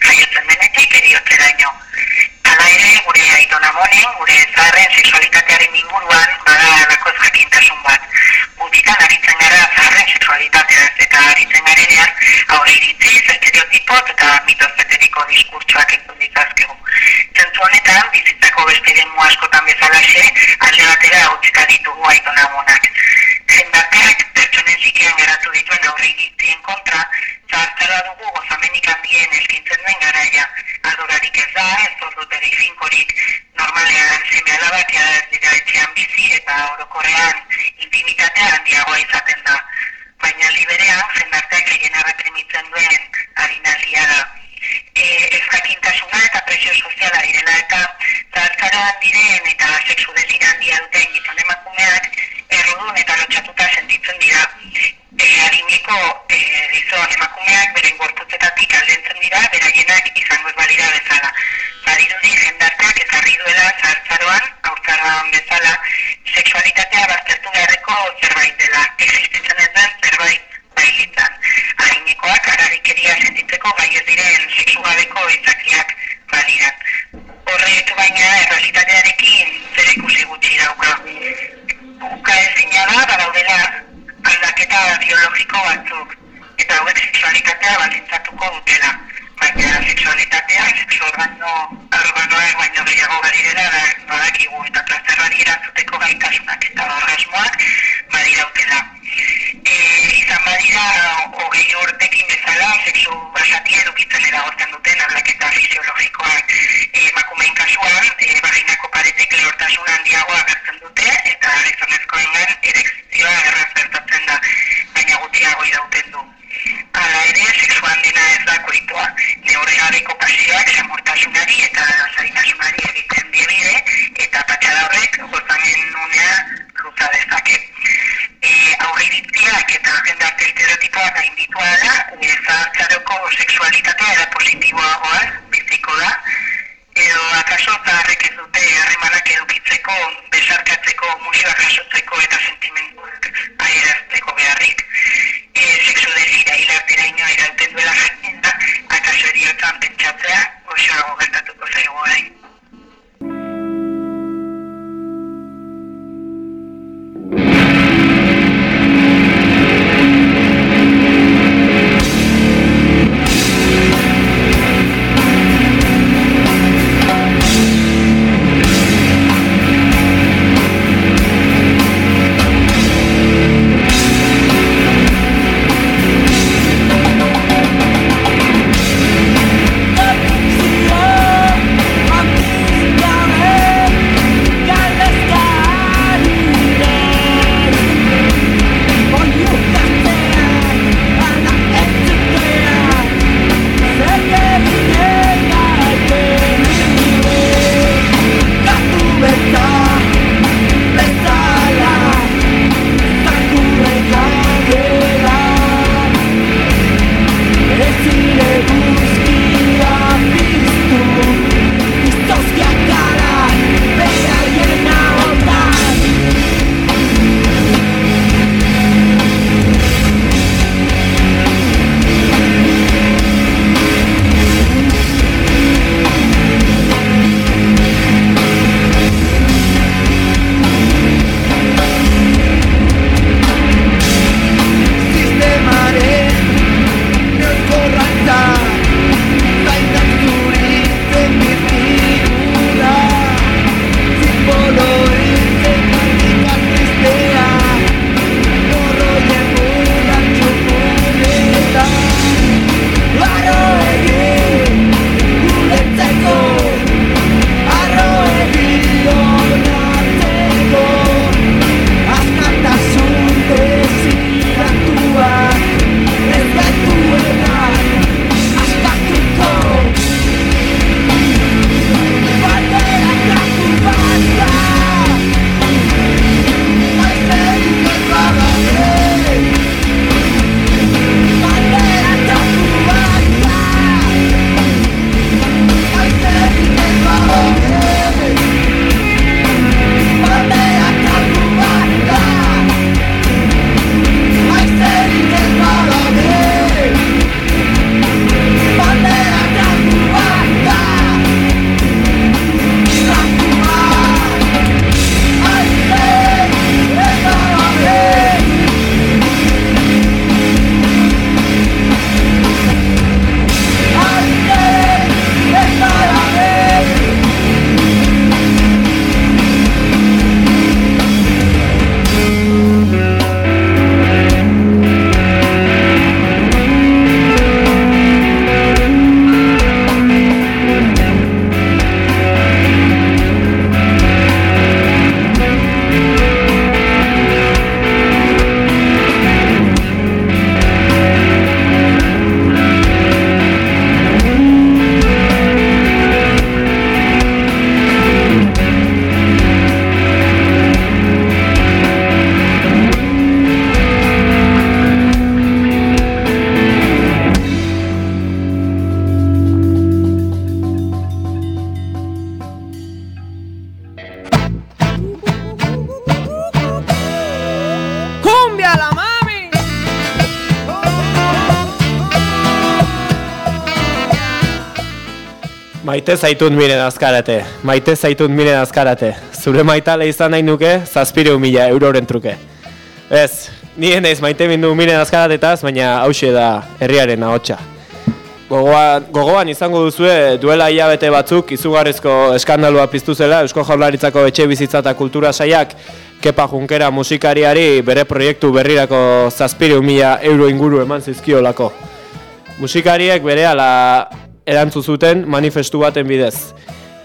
jaiotzen denetik eriotzera ino. Hala ere, gure aitona monen, gure zaharren seksualitatearen inguruan, bada alako jakintasun bat. Gutitan aritzen gara zaharren seksualitatea eta aritzen garenean, aurre iritzi, estereotipot eta mitozeteriko diskurtsoak entzun ditazkegu. Zentzu honetan, bizitzako beste demu askotan bezalaxe, alde batera utzita ditugu aitona monak. Zendateak pertsonen zikean geratu dituen aurre iritzien kontra, zahartzara dugu gozamenik handien elkintzen duen garaia. Ardurarik ez da, ez dut bere finkorik normalean zeme alabak ez dira etxean bizi eta orokorrean intimitatea handiagoa izaten da. Baina liberean, zendarteak egin arreprimitzen duen harinalia da. E, ez jakintasuna eta presio soziala direla eta zahartzara diren eta sexu desira handia duten gizon emakumeak errudun eta lotxatuta sentitzen dira. E, adineko e, gizon emakumeak beren gorputzetatik aldentzen dira, beraienak izango ez balira bezala. Badirudi jendarteak ezarri duela zahartzaroan, aurtzaroan bezala, sexualitatea baztertu beharreko zerbait dela, existitzen ez den zerbait bailitzan. Adinekoak ararikeria sentitzeko gai ez diren sexugabeko izakiak baliran. Horret baina errealitatearekin zer ikusi gutxi dauka. Buka ezina da, badaudela aldaketa biologiko batzuk, eta hauek sexualitatea balintzatuko dutela. Baina sexualitatea, sexu organo, organoak baino gehiago gari dela, da, badakigu eta plazerrari erantzuteko gaitasunak eta orgasmoak badirautela. E, badira, hogei urtekin bezala, sexu basatia edukitzen eragozten duten aldaketa fisiologikoak. E, emakumeen kasuan, e, vaginako paretek lehortasun handiagoa agertzen Maite zaitut miren azkarate, maite zaitut miren azkarate. Zure maitale izan nahi nuke, zazpire mila euroren truke. Ez, nien naiz maite mindu miren azkaratetaz, baina hause da herriaren ahotsa. Gogoan, gogoan izango duzue duela hilabete batzuk izugarrizko eskandalua piztu zela Eusko Jaurlaritzako etxe bizitza eta kultura saiak Kepa Junkera musikariari bere proiektu berrirako zazpire mila euro inguru eman zizkiolako. Musikariek bere ala erantzu zuten manifestu baten bidez.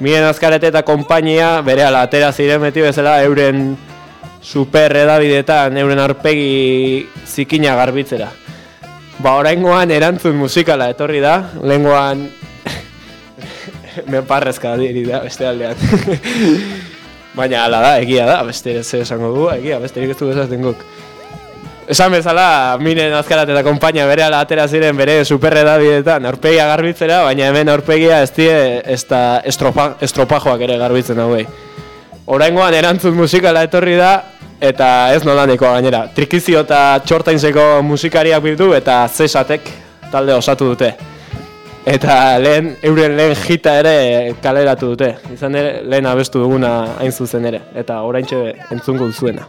Miren azkarete eta konpainia bere ala atera ziren beti bezala euren super edabidetan euren arpegi zikina garbitzera. Ba, oraingoan erantzun musikala etorri da, lenguan menparrezka diri da, beste aldean. Baina ala da, egia da, beste ere esango du, egia, beste ez du esaten guk. Esan bezala, minen azkarat eta konpainia bere atera ziren bere superre dabidetan aurpegia garbitzera, baina hemen aurpegia ez die ez da estropa, estropajoak ere garbitzen hauei. Oraingoan erantzun musikala etorri da, eta ez nolaneko gainera. Trikizio eta txortainseko musikariak bildu eta zesatek talde osatu dute. Eta lehen, euren lehen jita ere kaleratu dute. Izan ere, lehen abestu duguna hain zuzen ere. Eta oraintxe entzungo duzuena.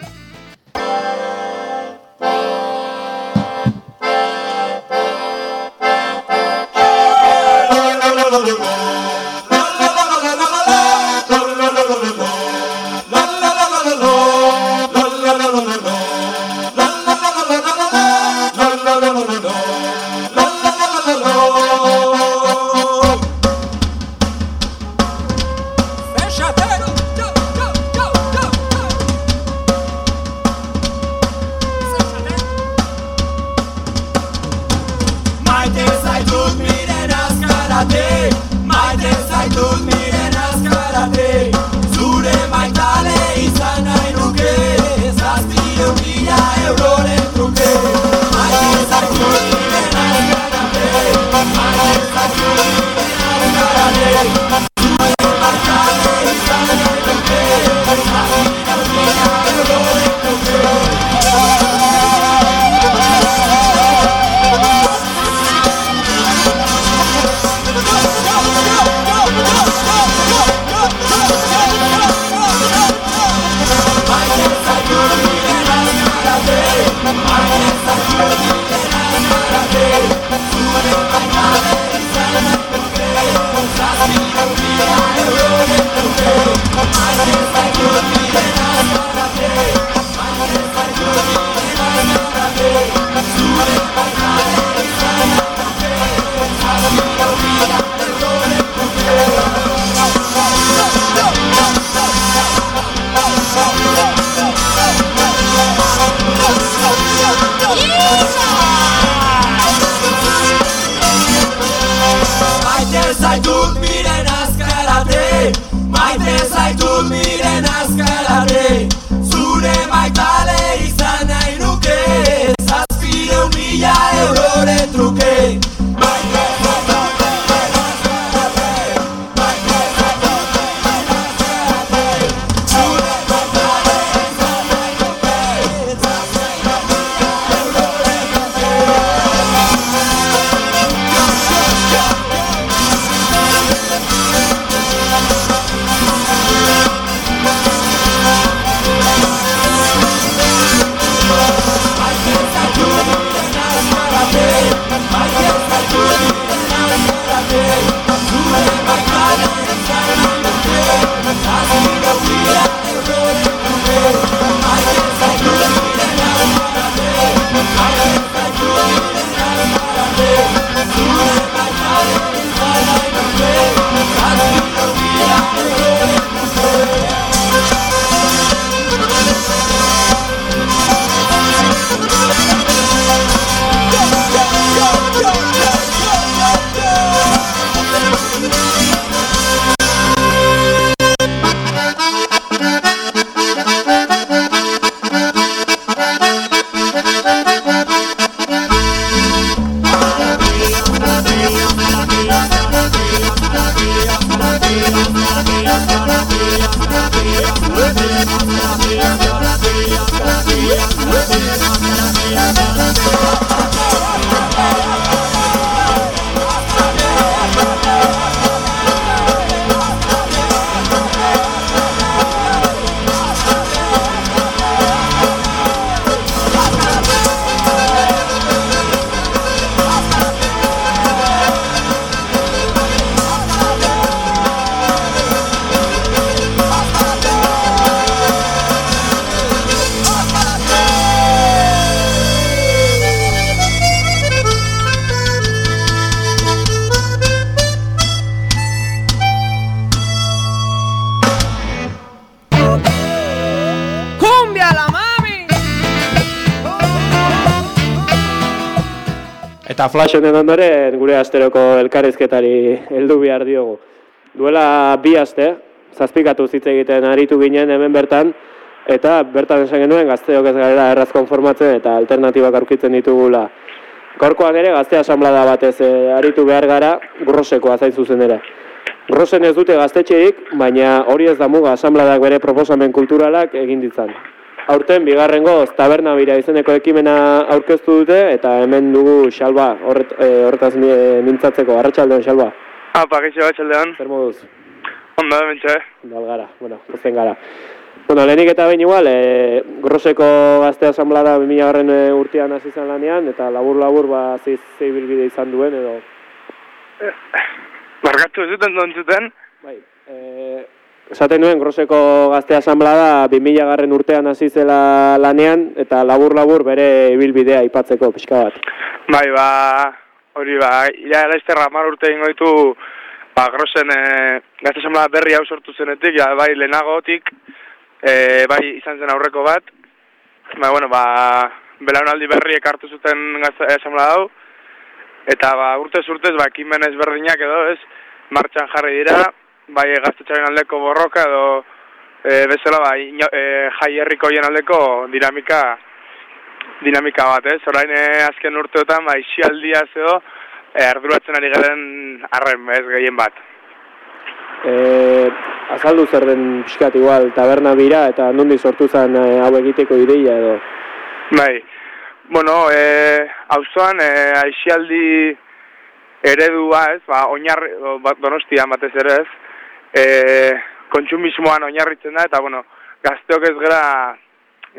Eta flash honen ondoren gure asteroko elkarrizketari heldu behar diogu. Duela bi aste, zazpikatu zitze egiten aritu ginen hemen bertan, eta bertan esan genuen gazteok ez gara erraz konformatzen eta alternatibak aurkitzen ditugula. Gaurkoan ere gazte asamblada batez eh, aritu behar gara, groseko azain zuzen ere. Grosen ez dute gaztetxeik, baina hori ez da muga asamladak bere proposamen kulturalak egin ditzan. Aurten bigarrengo taberna bira izeneko ekimena aurkeztu dute eta hemen dugu Xalba, horret, eh, horretaz mi- mintzatzeko, arratsaldean Xalba. Apa, geixo batxaldean. Zer moduz? Ondo, bentsa, eh? Dal gara, bueno, pozen gara. Bueno, lehenik eta behin igual, e, Groseko gazte asamblada 2000 garren eh, urtean hasi zen lanean, eta labur-labur ba, zei, zei bilbide izan duen, edo... Barkatu ez duten? Bai, e, esaten nuen, Groseko gazte asamblada 2000 garren urtean hasi zela lanean, eta labur-labur bere ibilbidea aipatzeko pixka bat. Bai, ba, hori ba, ira laizterra mar urte ingo ditu, ba, grosen e, gazte esamla berri hau sortu zenetik, ja, bai, lehenagotik, e, bai, izan zen aurreko bat, ba, bueno, ba, belaunaldi berriek hartu zuten gazte esamla hau, eta ba, urtez urtez, ba, ekimen ezberdinak edo, ez, martxan jarri dira, bai, gaztetxaren aldeko borroka edo, e, bezala, ba, ino, e, jai herriko horien aldeko dinamika, dinamika bat, ez? Orain eh, azken urteotan, ba, isialdia edo, eh, arduratzen ari garen arren, ez, gehien bat. E, azaldu zer den pixkat igual, taberna bira, eta nondi sortu zen e, hau egiteko ideia edo... Bai, bueno, eh, auzoan eh, aisialdi eredua, ez, ba, oinarri, ba, donostian batez ere, ez, eh, kontsumismoan oinarritzen da, eta, bueno, gazteok ez gara,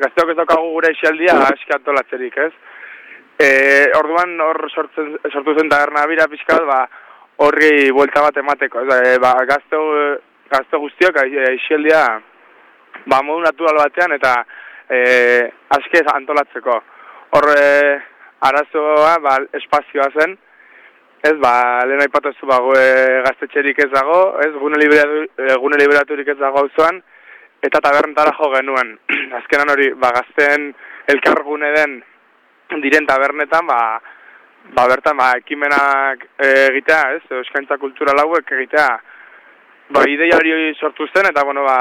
gazteok ez daukagu gure aisialdia aski antolatzerik, ez. E, orduan hor sortzen, sortu zen taberna bira pixka ba, horri buelta bat emateko, ez, e, ba, gazte, gazte guztiok aisialdia, ba, modu natural batean, eta e, aski antolatzeko. Hor, e, arazoa, ba, espazioa zen, ez, ba, lehen aipatu zu, ba, e, gaztetxerik ez dago, ez, gune, liberatu, e, gune liberaturik ez dago auzoan, eta tabernetara jo genuen. Azkenan hori, ba, gazteen elkargune den diren tabernetan, ba, ba bertan, ba, ekimenak egitea, ez, edo eskaintza kultural hauek egitea, ba, ideia hori sortu zen, eta, bueno, ba,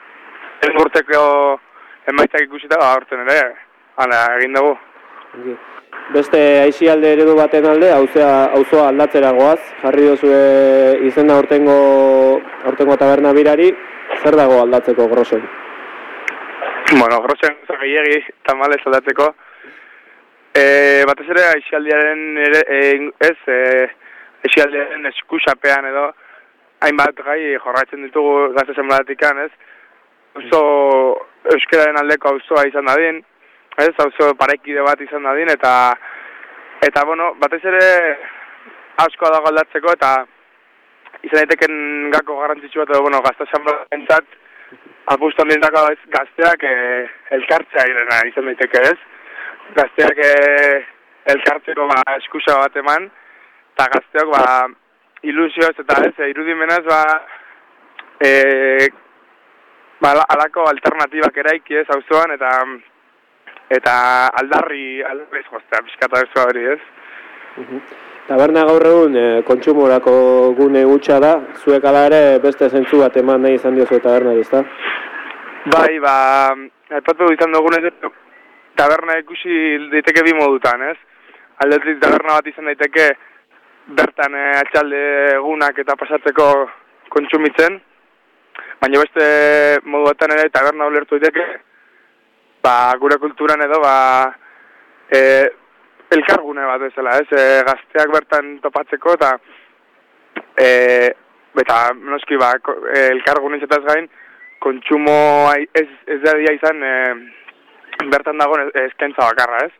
ez urteko emaitzak ikusita, ba, horten ere, hala, egin dugu. Beste aisialde eredu baten alde, auzea, auzoa aldatzera goaz, jarri duzu izena aurtengo, aurtengo taberna birari, zer dago aldatzeko grosen? Bueno, grosen gehiagi tamalez aldatzeko. E, batez ere aisialdiaren ere, e, ez, e, aisialdiaren eskusapean edo, hainbat gai jorratzen ditugu gazte zenbadatikan, ez? Auzo euskararen aldeko auzoa izan dadin, ez? Auzo parekide bat izan dadin, eta, eta bueno, batez ere asko dago aldatzeko, eta izan daiteken gako garrantzitsu bat, edo, bueno, gazte zenbatentzat, apustan dintako gazteak e, elkartzea irena izan daiteke ez. Gazteak e, elkartzeko ba, eskusa bat eman, eta gazteak ba, ilusioz eta ez, e, irudimenaz ba, e, ba, ala- alako alternatibak eraiki ez auzoan eta eta aldarri, aldarri jostea, pixkata ez hori ez. Taberna gaur egun e, kontsumorako gune gutxa da, zuek ala ere beste zentzu bat eman nahi izan diozu tabernari, ezta? Bai, ba, aipatu izan dugunez, taberna ikusi daiteke bi modutan, ez? Aldetik taberna bat izan daiteke bertan eh, atxalde egunak eta pasatzeko kontsumitzen, baina beste modu batean ere taberna ulertu daiteke, ba, gure kulturan edo, ba, e, elkargune bat bezala, ez? E, gazteak bertan topatzeko eta e, eta noski ba, e, elkargune izateaz gain, kontsumo ez, ez da izan e, bertan dagoen ez- eskaintza bakarra, ez?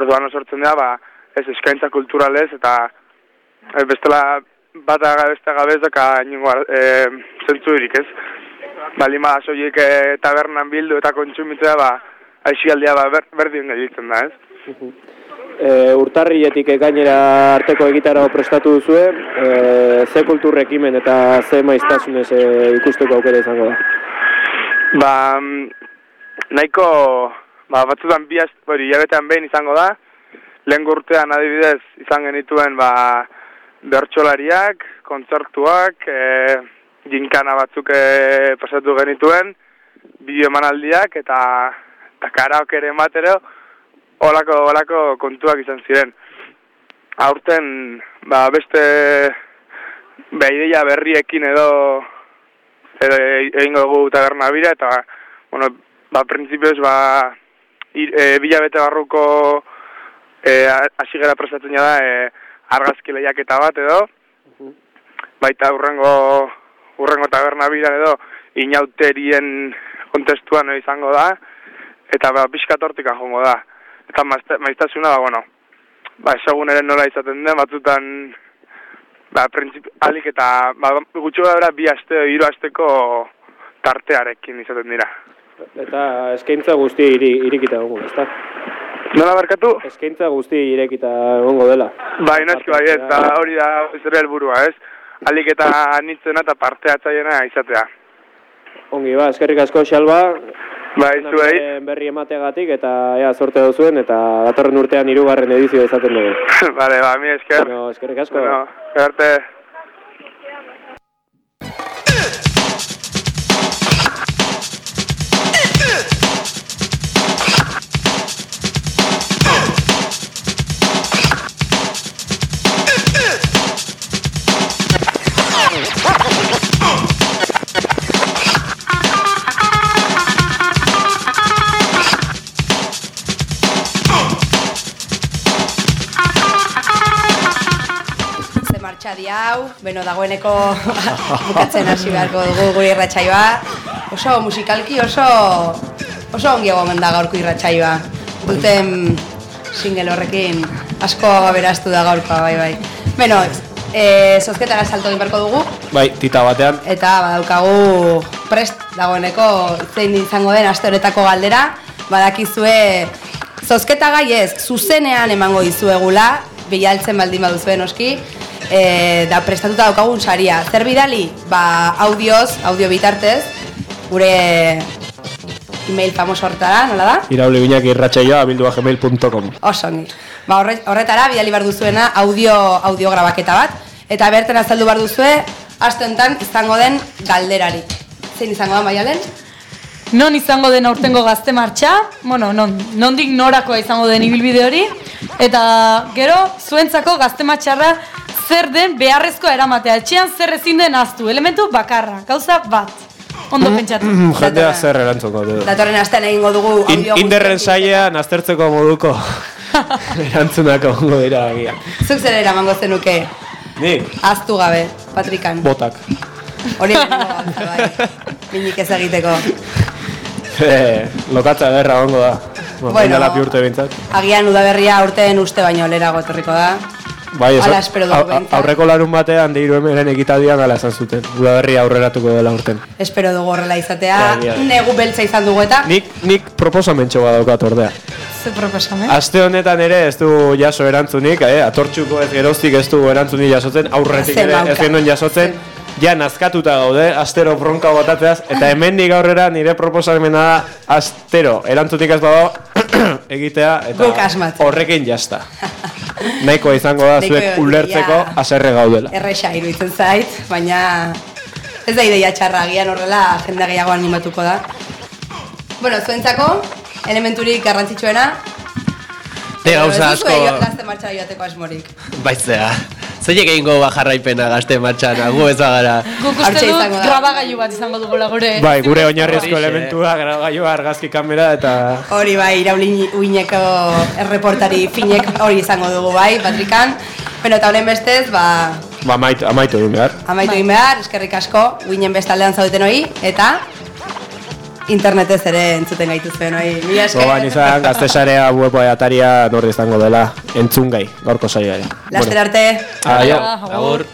Orduan sortzen da, ba, ez eskaintza kulturalez eta e, bestela bata beste gabe ez daka inongo ar- e, zentzurik, ez? Bali ma soilik e, tabernan bildu eta kontsumitzea, ba, aixialdia ba, ber, berdin gelditzen da, ez? E, urtarrietik ekainera arteko egitara prestatu duzue, e, ze kultur ekimen eta ze maiztasunez e, ikusteko aukera izango da? Ba, mm, nahiko, ba, batzutan bi hori, hilabetean behin izango da, lehen urtean adibidez izan genituen ba, bertsolariak, kontzertuak, e, ginkana batzuk e, pasatu genituen, bideo emanaldiak eta, eta karaoke ere ematero, olako, olako kontuak izan ziren. Aurten, ba, beste ba, ideia berriekin edo edo egingo dugu taberna bira, eta, bueno, ba, prinsipioz, ba, ir, e, bilabete barruko e, asigera prestatzen da e, argazki lehiaketa bat edo, baita urrengo, urrengo taberna bira edo, inauterien kontestuan izango da, eta ba, pixka tortika jongo da. Eta maizte- maiztasuna da, bueno, ba, esagun ere nola izaten den, batzutan, ba, printzip, alik eta, ba, gutxo gara bi aste, hiru asteko tartearekin izaten dira. Eta eskaintza guzti iri, irikita dugu, ezta? Nola barkatu? Eskaintza guzti irekita egongo dela. Bai, naski bai, ez, eta hori da ez ere helburua, ez? Alik eta nitzena eta parte atzaiena izatea. Ongi, ba, eskerrik asko xalba. Bai, zuei. Berri emateagatik eta ea sorte duzuen eta datorren urtean hirugarren edizio izaten dugu. Vale, ba, mi esker. No, eskerrik asko. Bueno, arte. Hau, beno dagoeneko bukatzen hasi beharko dugu gure irratsaioa. Oso musikalki oso oso ongi egomen da gaurko irratsaioa. Duten single horrekin asko aberastu da gaurkoa, bai bai. Beno, eh zozketara salto egin beharko dugu Bai, tita batean. eta badaukagu prest dagoeneko zein izango den aste honetako galdera. Badakizue zozketa gai ez, zuzenean emango dizuegula, bilaltzen baldin baduzue noski, e, da prestatuta daukagun saria. Zer bidali? Ba, audioz, audio bitartez, gure email famoso horretara, nola da? Irauli binak irratxaioa bilduagmail.com Oso ongi. Ba, horre, horretara bidali behar duzuena audio, audio grabaketa bat, eta berten azaldu behar duzue, aste honetan izango den galderari. Zein izango da, Maialen? Non izango den aurtengo gazte martxa, bueno, non, nondik norakoa izango den ibilbide hori, eta gero, zuentzako gazte martxarra zer den beharrezkoa eramatea, etxean zer ezin den aztu, elementu bakarra, gauza bat. Ondo pentsatu. Jendea zer erantzoko du. Datorren astean egingo dugu In, audio inderren sailean aztertzeko moduko erantzunako ongo dira agian. Zuk zer eramango zenuke, Nik, aztu gabe, Patrikan. botak. Hori lehenengo gauza, bai. Minik ez egiteko. Eh, lokatza berra ongo da. Bueno, Bueno. bueno. bi urte bintzat. Agian udaberria urteen uste baino lerago etorriko da. Bai, eso, aurreko larun batean deiru hemeren ekitaldian gala esan zuten. Udaberria aurreratuko dela urten. Espero dugu horrela izatea. Bai, bai. Negu beltza izan dugu eta. Nik, nik proposamentxo bat daukat ordea. Ze proposamen? Aste honetan ere ez du jaso erantzunik, eh? atortxuko ez geroztik ez du erantzunik jasotzen, aurretik ere ez genuen jasotzen, ja nazkatuta gaude, astero bronka botatzeaz, eta hemendik aurrera nire proposamena da astero erantzunik ez badago egitea, eta horrekin jasta. Nahikoa izango da Nahiko, zuek ulertzeko ja. haserre gaudela. Erresa iruditzen zait, baina ez da ideia txarra agian horrela jende gehiago animatuko da. Bueno, zuentzako, elementurik garrantzitsuena, Ne gauza ez asko gazte martxara joateko asmorik. baitzea. Zeiek egingo ba jarraipena gazte martxan, gu ez bagara. Guk uste dut grabagailu bat izango dugula gure. Bai, gure oinarrizko elementua, grabagailua, argazki kamera, eta Hori bai, irauli uineko erreportari finek hori izango dugu bai, Patrikan. Bueno, eta honen bestez, ba, ba, amaitu, amaitu egin behar. amaitu egin behar, eskerrik asko, uinen bestaldean zaudeten hori, eta internetez ere entzuten gaituzuen hori. Mila esker. Goban izan, gaztesarea web ataria norde izango dela, entzungai, gaurko saioare. Laster arte. Aio. Agur.